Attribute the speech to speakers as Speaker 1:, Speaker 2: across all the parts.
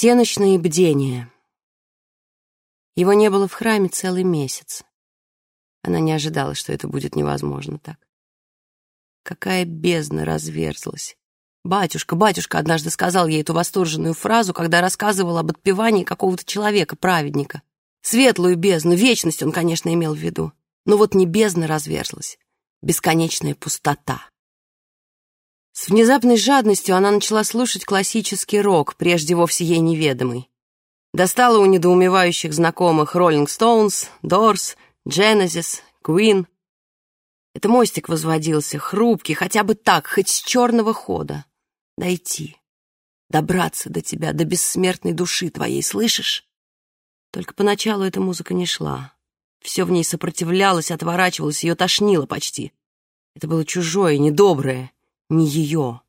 Speaker 1: Всеночные бдения. Его не было в храме целый месяц. Она не ожидала, что это будет невозможно так. Какая бездна разверзлась. «Батюшка, батюшка!» — однажды сказал ей эту восторженную фразу, когда рассказывал об отпевании какого-то человека, праведника. Светлую бездну, вечность он, конечно, имел в виду. Но вот не бездна разверзлась, бесконечная пустота. С внезапной жадностью она начала слушать классический рок, прежде вовсе ей неведомый. Достала у недоумевающих знакомых Rolling Stones, Doors, Genesis, Queen. Это мостик возводился, хрупкий, хотя бы так, хоть с черного хода. Дойти, добраться до тебя, до бессмертной души твоей, слышишь? Только поначалу эта музыка не шла. Все в ней сопротивлялось, отворачивалось, ее тошнило почти. Это было чужое, недоброе, не ее.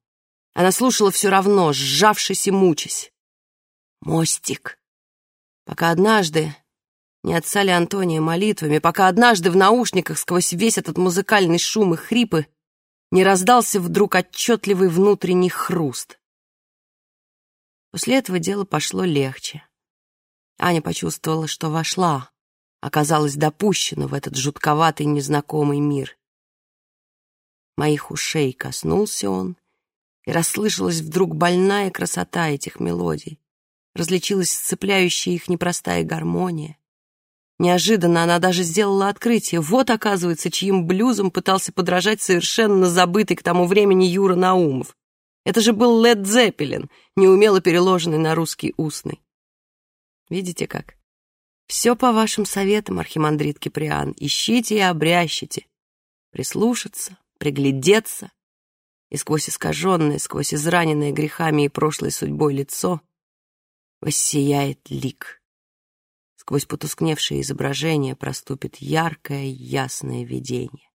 Speaker 1: Она слушала все равно, сжавшись и мучась. Мостик. Пока однажды, не отца ли Антония молитвами, пока однажды в наушниках сквозь весь этот музыкальный шум и хрипы не раздался вдруг отчетливый внутренний хруст. После этого дело пошло легче. Аня почувствовала, что вошла, оказалась допущена в этот жутковатый незнакомый мир. Моих ушей коснулся он, и расслышалась вдруг больная красота этих мелодий. Различилась сцепляющая их непростая гармония. Неожиданно она даже сделала открытие. Вот, оказывается, чьим блюзом пытался подражать совершенно забытый к тому времени Юра Наумов. Это же был Лед Зеппелин, неумело переложенный на русский устный. Видите как? Все по вашим советам, архимандрит Киприан. Ищите и обрящите. Прислушаться, приглядеться, и сквозь искаженное, сквозь израненное грехами и прошлой судьбой лицо воссияет лик. Сквозь потускневшее изображение проступит яркое, ясное видение.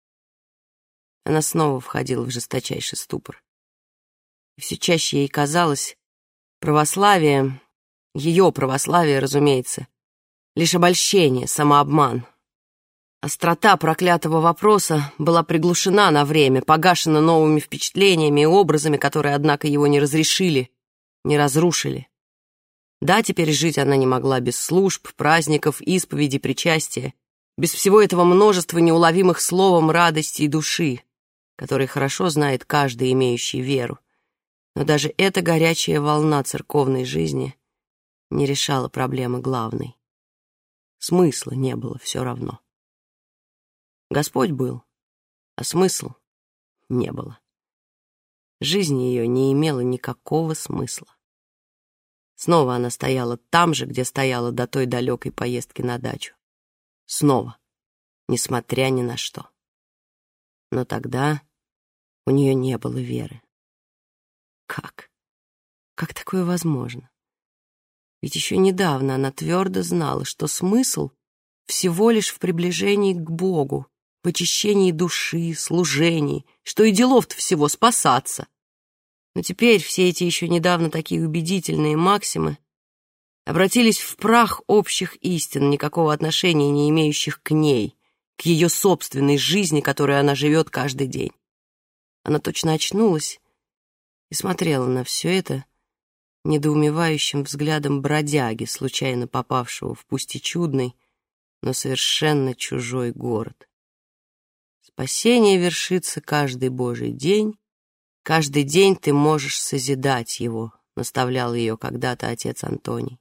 Speaker 1: Она снова входила в жесточайший ступор. И все чаще ей казалось, православие, ее православие, разумеется, лишь обольщение, самообман, Острота проклятого вопроса была приглушена на время, погашена новыми впечатлениями и образами, которые, однако, его не разрешили, не разрушили. Да, теперь жить она не могла без служб, праздников, исповеди, причастия, без всего этого множества неуловимых словом радости и души, которые хорошо знает каждый, имеющий веру. Но даже эта горячая волна церковной жизни не решала проблемы главной. Смысла не было все равно. Господь был, а смысл не было. Жизнь ее не имела никакого смысла. Снова она стояла там же, где стояла до той далекой поездки на дачу. Снова, несмотря ни на что. Но тогда у нее не было веры. Как? Как такое возможно? Ведь еще недавно она твердо знала, что смысл всего лишь в приближении к Богу, в очищении души, служении, что и делов-то всего спасаться. Но теперь все эти еще недавно такие убедительные максимы обратились в прах общих истин, никакого отношения не имеющих к ней, к ее собственной жизни, которой она живет каждый день. Она точно очнулась и смотрела на все это недоумевающим взглядом бродяги, случайно попавшего в пусть и чудный, но совершенно чужой город. Спасение вершится каждый Божий день. Каждый день ты можешь созидать его, наставлял ее когда-то отец Антоний.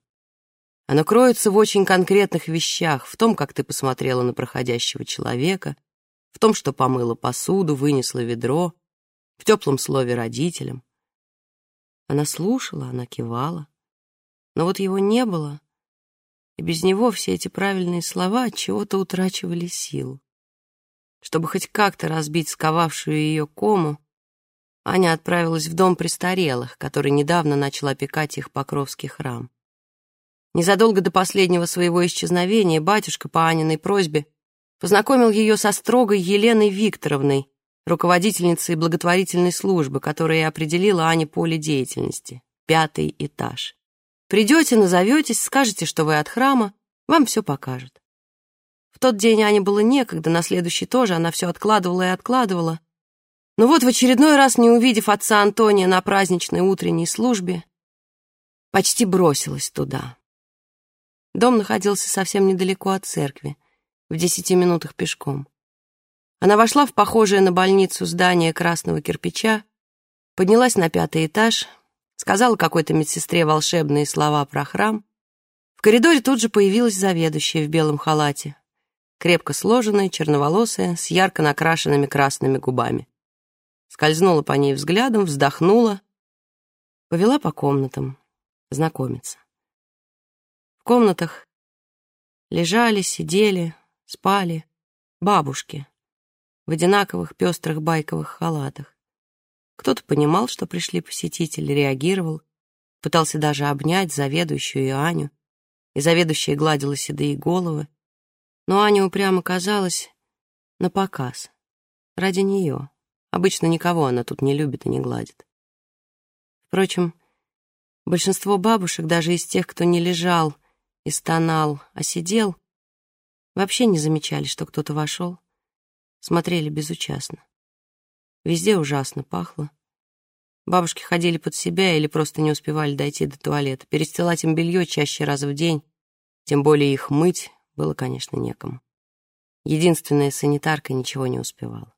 Speaker 1: Оно кроется в очень конкретных вещах, в том, как ты посмотрела на проходящего человека, в том, что помыла посуду, вынесла ведро, в теплом слове родителям. Она слушала, она кивала, но вот его не было, и без него все эти правильные слова от чего-то утрачивали силу. Чтобы хоть как-то разбить сковавшую ее кому, Аня отправилась в дом престарелых, который недавно начал опекать их Покровский храм. Незадолго до последнего своего исчезновения батюшка по Аниной просьбе познакомил ее со строгой Еленой Викторовной, руководительницей благотворительной службы, которая определила Ане поле деятельности — пятый этаж. Придете, назоветесь, скажете, что вы от храма, вам все покажут тот день Ане было некогда, на следующий тоже она все откладывала и откладывала. Но вот в очередной раз, не увидев отца Антония на праздничной утренней службе, почти бросилась туда. Дом находился совсем недалеко от церкви, в десяти минутах пешком. Она вошла в похожее на больницу здание красного кирпича, поднялась на пятый этаж, сказала какой-то медсестре волшебные слова про храм. В коридоре тут же появилась заведующая в белом халате, крепко сложенная, черноволосая, с ярко накрашенными красными губами. Скользнула по ней взглядом, вздохнула, повела по комнатам, знакомиться. В комнатах лежали, сидели, спали бабушки в одинаковых пестрых байковых халатах. Кто-то понимал, что пришли посетители, реагировал, пытался даже обнять заведующую и Аню, и заведующая гладила седые головы, но Аня упрямо казалась на показ, ради нее. Обычно никого она тут не любит и не гладит. Впрочем, большинство бабушек, даже из тех, кто не лежал и стонал, а сидел, вообще не замечали, что кто-то вошел, смотрели безучастно. Везде ужасно пахло. Бабушки ходили под себя или просто не успевали дойти до туалета. Перестилать им белье чаще раз в день, тем более их мыть, было, конечно, некому. Единственная санитарка ничего не успевала.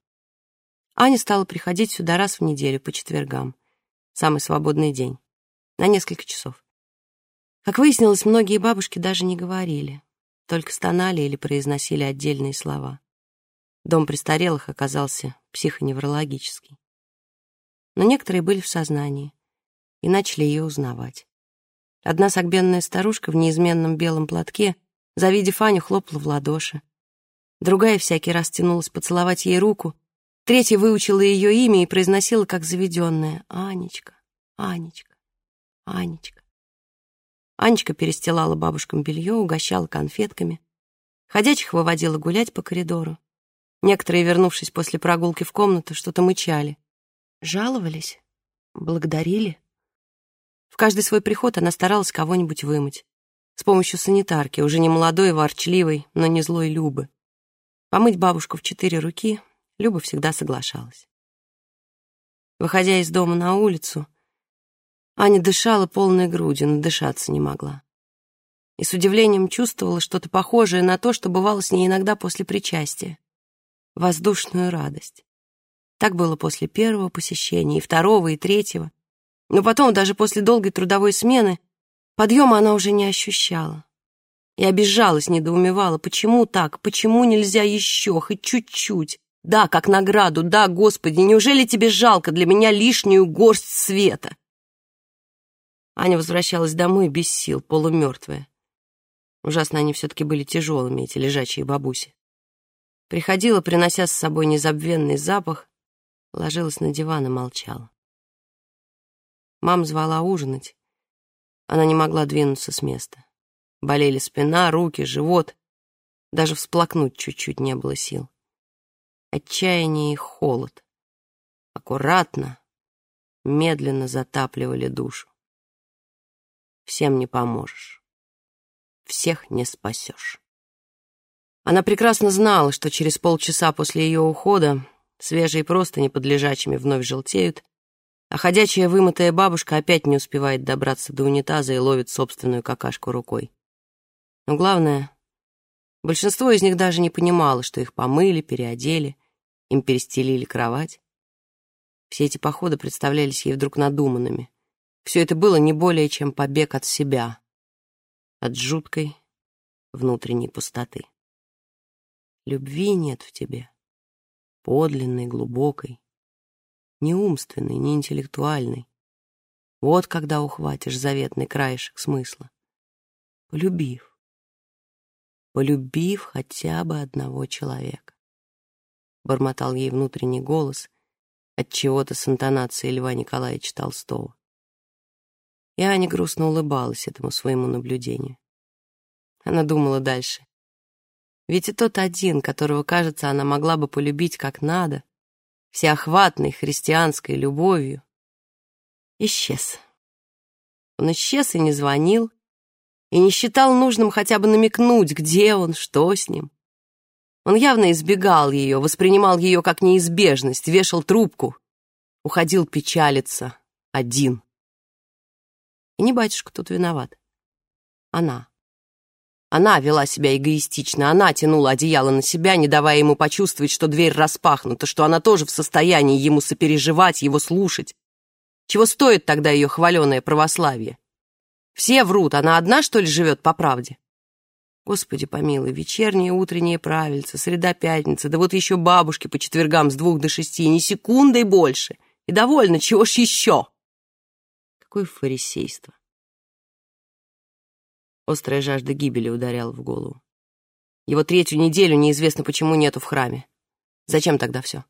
Speaker 1: Аня стала приходить сюда раз в неделю по четвергам. Самый свободный день. На несколько часов. Как выяснилось, многие бабушки даже не говорили, только стонали или произносили отдельные слова. Дом престарелых оказался психоневрологический. Но некоторые были в сознании и начали ее узнавать. Одна согбенная старушка в неизменном белом платке, завидев Аню, хлопала в ладоши. Другая всякий раз тянулась поцеловать ей руку. Третья выучила ее имя и произносила как заведенная «Анечка, Анечка, Анечка». Анечка перестилала бабушкам белье, угощала конфетками. Ходячих выводила гулять по коридору. Некоторые, вернувшись после прогулки в комнату, что-то мычали. Жаловались? Благодарили? В каждый свой приход она старалась кого-нибудь вымыть. С помощью санитарки, уже не молодой, ворчливой, но не злой Любы. Помыть бабушку в четыре руки Люба всегда соглашалась. Выходя из дома на улицу, Аня дышала полной грудью, но дышаться не могла. И с удивлением чувствовала что-то похожее на то, что бывало с ней иногда после причастия воздушную радость. Так было после первого посещения, и второго, и третьего. Но потом, даже после долгой трудовой смены, подъема она уже не ощущала. И обижалась, недоумевала, почему так, почему нельзя еще, хоть чуть-чуть. Да, как награду, да, Господи, неужели тебе жалко для меня лишнюю горсть света? Аня возвращалась домой без сил, полумертвая. Ужасно они все-таки были тяжелыми, эти лежачие бабуси. Приходила, принося с собой незабвенный запах, ложилась на диван и молчала. Мам звала ужинать. Она не могла двинуться с места. Болели спина, руки, живот. Даже всплакнуть чуть-чуть не было сил. Отчаяние и холод. Аккуратно, медленно затапливали душу. Всем не поможешь. Всех не спасешь. Она прекрасно знала, что через полчаса после ее ухода свежие простыни под вновь желтеют, а ходячая вымытая бабушка опять не успевает добраться до унитаза и ловит собственную какашку рукой. Но главное, большинство из них даже не понимало, что их помыли, переодели, им перестелили кровать. Все эти походы представлялись ей вдруг надуманными. Все это было не более чем побег от себя, от жуткой внутренней пустоты. Любви нет в тебе. Подлинной, глубокой. Не умственной, не интеллектуальной. Вот когда ухватишь заветный краешек смысла. Полюбив. Полюбив хотя бы одного человека. Бормотал ей внутренний голос от чего-то с интонацией Льва Николаевича Толстого. И Аня грустно улыбалась этому своему наблюдению. Она думала дальше. Ведь и тот один, которого, кажется, она могла бы полюбить как надо, всеохватной христианской любовью, исчез. Он исчез и не звонил, и не считал нужным хотя бы намекнуть, где он, что с ним. Он явно избегал ее, воспринимал ее как неизбежность, вешал трубку, уходил печалиться один. И не батюшка тут виноват. Она. Она вела себя эгоистично, она тянула одеяло на себя, не давая ему почувствовать, что дверь распахнута, что она тоже в состоянии ему сопереживать, его слушать. Чего стоит тогда ее хваленое православие? Все врут, она одна, что ли, живет по правде? Господи помилуй, вечерние, утренние правильцы, среда, пятница, да вот еще бабушки по четвергам с двух до шести, ни секундой больше. И довольно, чего ж еще? Какое фарисейство. Острая жажда гибели ударяла в голову. Его третью неделю неизвестно, почему нету в храме. Зачем тогда все?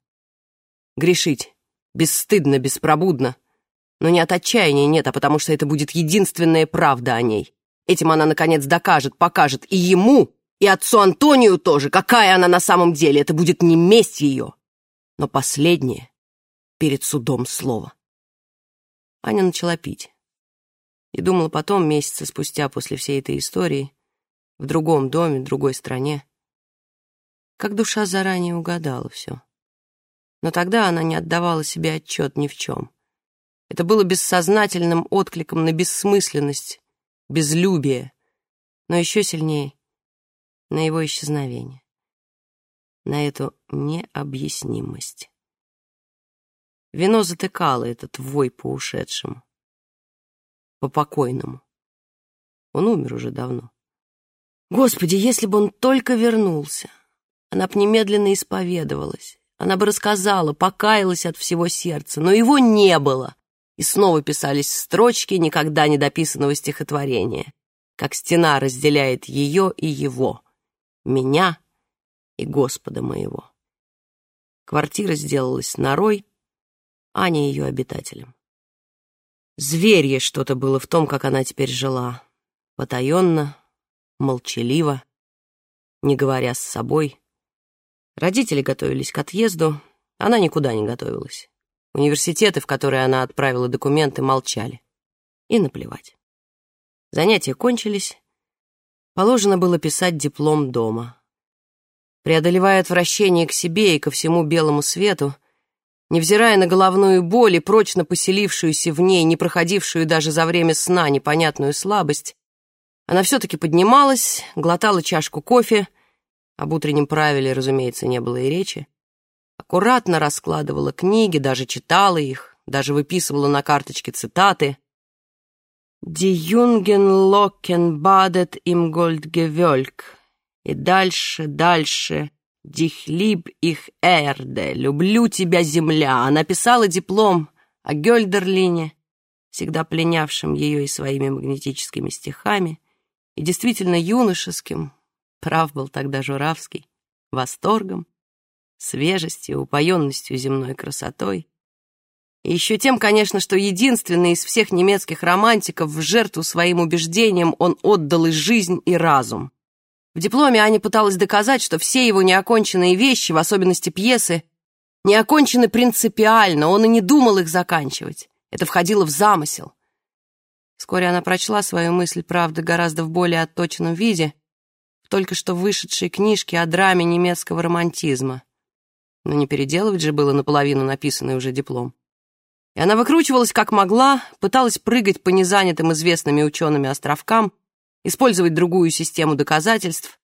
Speaker 1: Грешить. Бесстыдно, беспробудно. Но не от отчаяния нет, а потому что это будет единственная правда о ней. Этим она, наконец, докажет, покажет и ему, и отцу Антонию тоже, какая она на самом деле. Это будет не месть ее, но последнее перед судом слово. Аня начала пить и думала потом, месяцы спустя после всей этой истории, в другом доме, в другой стране, как душа заранее угадала все. Но тогда она не отдавала себе отчет ни в чем. Это было бессознательным откликом на бессмысленность, безлюбие, но еще сильнее на его исчезновение, на эту необъяснимость. Вино затыкало этот вой по ушедшему по покойному. Он умер уже давно. Господи, если бы он только вернулся, она б немедленно исповедовалась. Она бы рассказала, покаялась от всего сердца, но его не было. И снова писались строчки никогда не дописанного стихотворения, как стена разделяет ее и его, меня и Господа моего. Квартира сделалась норой, Аня ее обитателем. Зверье что-то было в том, как она теперь жила. Потаенно, молчаливо, не говоря с собой. Родители готовились к отъезду, она никуда не готовилась. Университеты, в которые она отправила документы, молчали. И наплевать. Занятия кончились. Положено было писать диплом дома. Преодолевая отвращение к себе и ко всему белому свету, Невзирая на головную боль и прочно поселившуюся в ней, не проходившую даже за время сна непонятную слабость, она все-таки поднималась, глотала чашку кофе, об утреннем правиле, разумеется, не было и речи, аккуратно раскладывала книги, даже читала их, даже выписывала на карточке цитаты. «Die Jungen locken badet im Goldgewölk» и дальше, дальше «Дихлиб их эрде», «Люблю тебя, земля». Она писала диплом о Гёльдерлине, всегда пленявшем ее и своими магнетическими стихами, и действительно юношеским, прав был тогда Журавский, восторгом, свежестью, упоенностью земной красотой. И еще тем, конечно, что единственный из всех немецких романтиков в жертву своим убеждениям он отдал и жизнь, и разум. В дипломе Аня пыталась доказать, что все его неоконченные вещи, в особенности пьесы, не окончены принципиально, он и не думал их заканчивать. Это входило в замысел. Вскоре она прочла свою мысль, правда, гораздо в более отточенном виде, в только что вышедшей книжке о драме немецкого романтизма. Но не переделывать же было наполовину написанный уже диплом. И она выкручивалась как могла, пыталась прыгать по незанятым известными учеными островкам, использовать другую систему доказательств.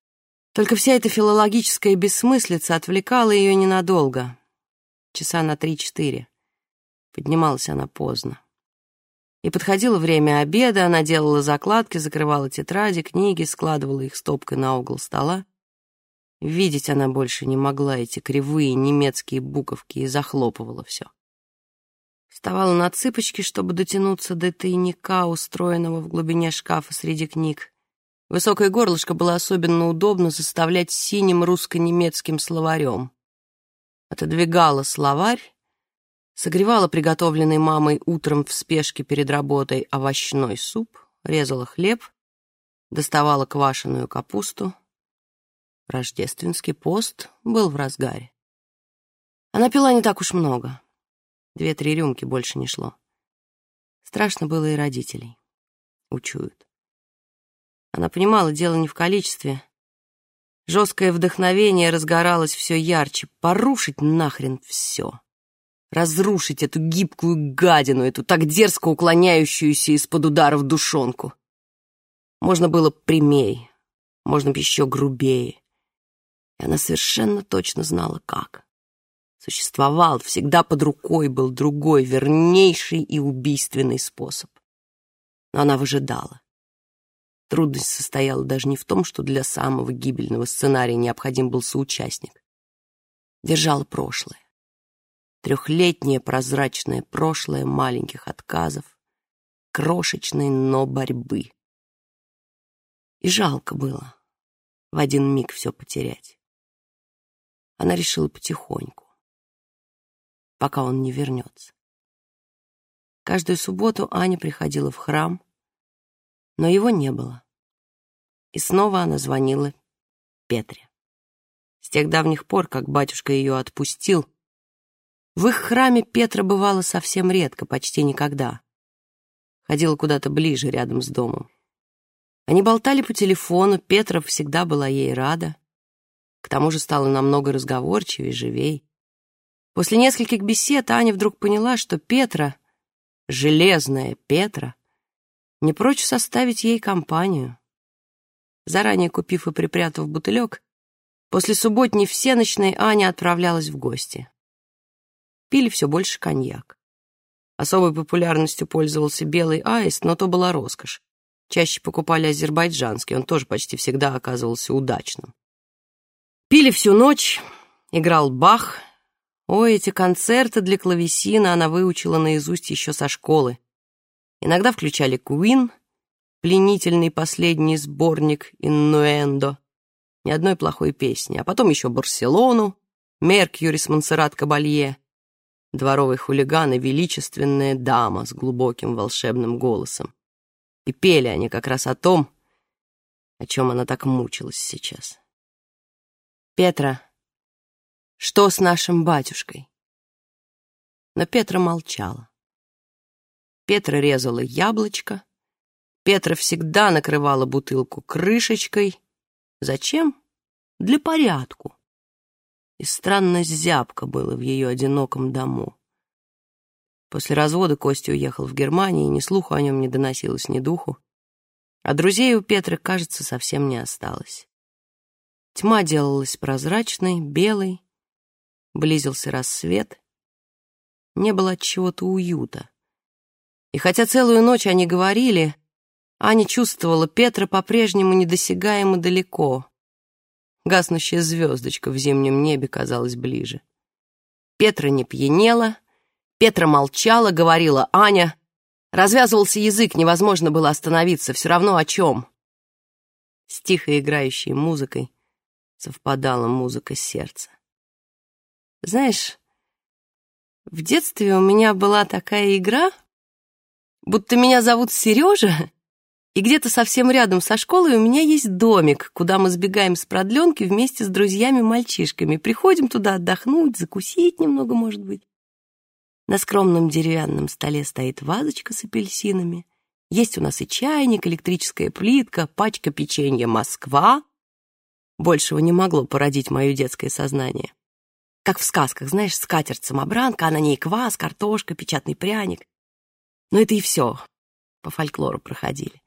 Speaker 1: Только вся эта филологическая бессмыслица отвлекала ее ненадолго. Часа на три-четыре. Поднималась она поздно. И подходило время обеда, она делала закладки, закрывала тетради, книги, складывала их стопкой на угол стола. Видеть она больше не могла эти кривые немецкие буковки и захлопывала все. Вставала на цыпочки, чтобы дотянуться до тайника, устроенного в глубине шкафа среди книг. Высокое горлышко было особенно удобно заставлять синим русско-немецким словарем. Отодвигала словарь, согревала приготовленный мамой утром в спешке перед работой овощной суп, резала хлеб, доставала квашеную капусту. Рождественский пост был в разгаре. Она пила не так уж много. Две-три рюмки больше не шло. Страшно было и родителей. Учуют. Она понимала, дело не в количестве. Жесткое вдохновение разгоралось все ярче. Порушить нахрен все. разрушить эту гибкую гадину, эту так дерзко уклоняющуюся из-под ударов душонку. Можно было прямей, можно еще грубее. И она совершенно точно знала, как. Существовал, всегда под рукой был другой, вернейший и убийственный способ. Но она выжидала. Трудность состояла даже не в том, что для самого гибельного сценария необходим был соучастник. Держала прошлое. Трехлетнее прозрачное прошлое маленьких отказов, крошечной, но борьбы. И жалко было в один миг все потерять. Она решила потихоньку, пока он не вернется. Каждую субботу Аня приходила в храм, но его не было. И снова она звонила Петре. С тех давних пор, как батюшка ее отпустил, в их храме Петра бывала совсем редко, почти никогда. Ходила куда-то ближе, рядом с домом. Они болтали по телефону, Петра всегда была ей рада. К тому же стала намного разговорчивее, живей. После нескольких бесед Аня вдруг поняла, что Петра, железная Петра, не прочь составить ей компанию. Заранее купив и припрятав бутылек, после субботней всеночной Аня отправлялась в гости. Пили все больше коньяк. Особой популярностью пользовался белый аист, но то была роскошь. Чаще покупали азербайджанский, он тоже почти всегда оказывался удачным. Пили всю ночь, играл Бах. Ой, эти концерты для клавесина она выучила наизусть еще со школы. Иногда включали Куин, пленительный последний сборник «Иннуэндо», ни одной плохой песни, а потом еще «Барселону», «Меркьюри» с Монсеррат Кабалье, дворовый хулиган и величественная дама с глубоким волшебным голосом. И пели они как раз о том, о чем она так мучилась сейчас. «Петра, что с нашим батюшкой?» Но Петра молчала. Петра резала яблочко. Петра всегда накрывала бутылку крышечкой. Зачем? Для порядку. И странно зябко было в ее одиноком дому. После развода Костя уехал в Германию, и ни слуху о нем не доносилось, ни духу. А друзей у Петры, кажется, совсем не осталось. Тьма делалась прозрачной, белой, близился рассвет. Не было от чего-то уюта. И хотя целую ночь они говорили, Аня чувствовала, Петра по-прежнему недосягаемо далеко. Гаснущая звездочка в зимнем небе казалась ближе. Петра не пьянела, Петра молчала, говорила Аня. Развязывался язык, невозможно было остановиться, все равно о чем. С тихо играющей музыкой совпадала музыка сердца. Знаешь, в детстве у меня была такая игра, будто меня зовут Сережа, и где-то совсем рядом со школой у меня есть домик, куда мы сбегаем с продленки вместе с друзьями-мальчишками. Приходим туда отдохнуть, закусить немного, может быть. На скромном деревянном столе стоит вазочка с апельсинами. Есть у нас и чайник, электрическая плитка, пачка печенья «Москва». Большего не могло породить мое детское сознание. Как в сказках, знаешь, скатерть-самобранка, а на ней квас, картошка, печатный пряник. Но это и все. По фольклору проходили.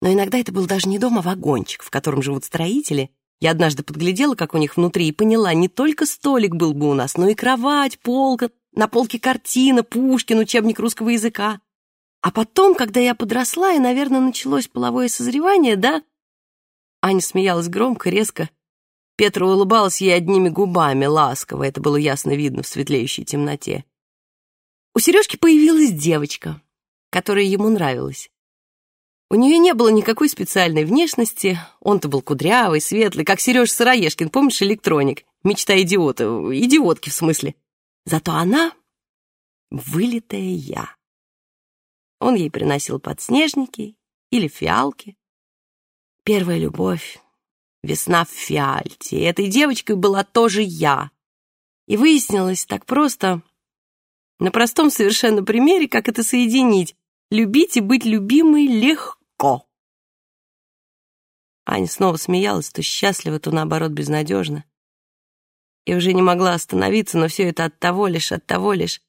Speaker 1: Но иногда это был даже не дом, а вагончик, в котором живут строители. Я однажды подглядела, как у них внутри, и поняла, не только столик был бы у нас, но и кровать, полка, на полке картина, Пушкин, учебник русского языка. А потом, когда я подросла, и, наверное, началось половое созревание, да? Аня смеялась громко, резко. Петра улыбалась ей одними губами, ласково, это было ясно видно в светлеющей темноте. У Сережки появилась девочка, которая ему нравилась. У нее не было никакой специальной внешности, он-то был кудрявый, светлый, как Сереж Сыроежкин, помнишь, электроник, мечта идиота, идиотки в смысле. Зато она — вылитая я. Он ей приносил подснежники или фиалки. Первая любовь, весна в фиальте, и этой девочкой была тоже я. И выяснилось так просто, на простом совершенно примере, как это соединить. Любить и быть любимой легко. Аня снова смеялась, то счастливо, то наоборот безнадежно. и уже не могла остановиться, но все это от того лишь, от того лишь.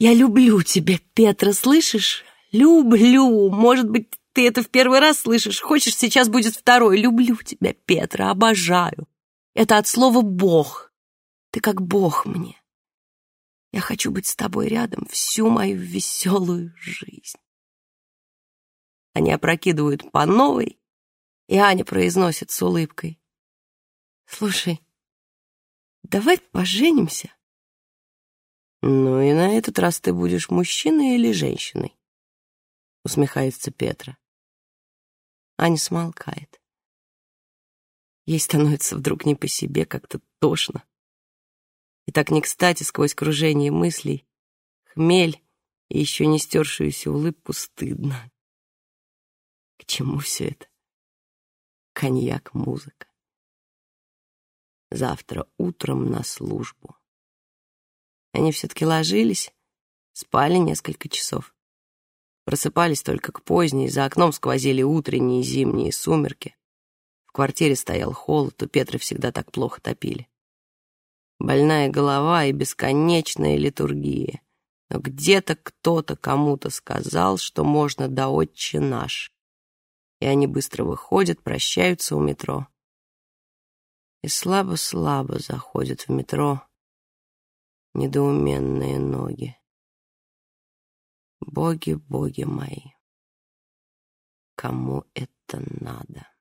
Speaker 1: «Я люблю тебя, Петра, слышишь? Люблю. Может быть, ты это в первый раз слышишь. Хочешь, сейчас будет второй. Люблю тебя, Петра, обожаю. Это от слова «бог». Ты как бог мне. Я хочу быть с тобой рядом всю мою веселую жизнь. Они опрокидывают по новой, и Аня произносит с улыбкой. «Слушай, давай поженимся». «Ну и на этот раз ты будешь мужчиной или женщиной?» Усмехается Петра. Аня смолкает. Ей становится вдруг не по себе, как-то тошно. И так не кстати сквозь кружение мыслей, хмель и еще не стершуюся улыбку стыдно. К чему все это? Коньяк, музыка. Завтра утром на службу. Они все-таки ложились, спали несколько часов. Просыпались только к поздней, за окном сквозили утренние зимние сумерки. В квартире стоял холод, у Петры всегда так плохо топили. Больная голова и бесконечная литургия. Но где-то кто-то кому-то сказал, что можно до отче наш. И они быстро выходят, прощаются у метро. И слабо-слабо заходят в метро недоуменные ноги. Боги, боги мои, кому это надо?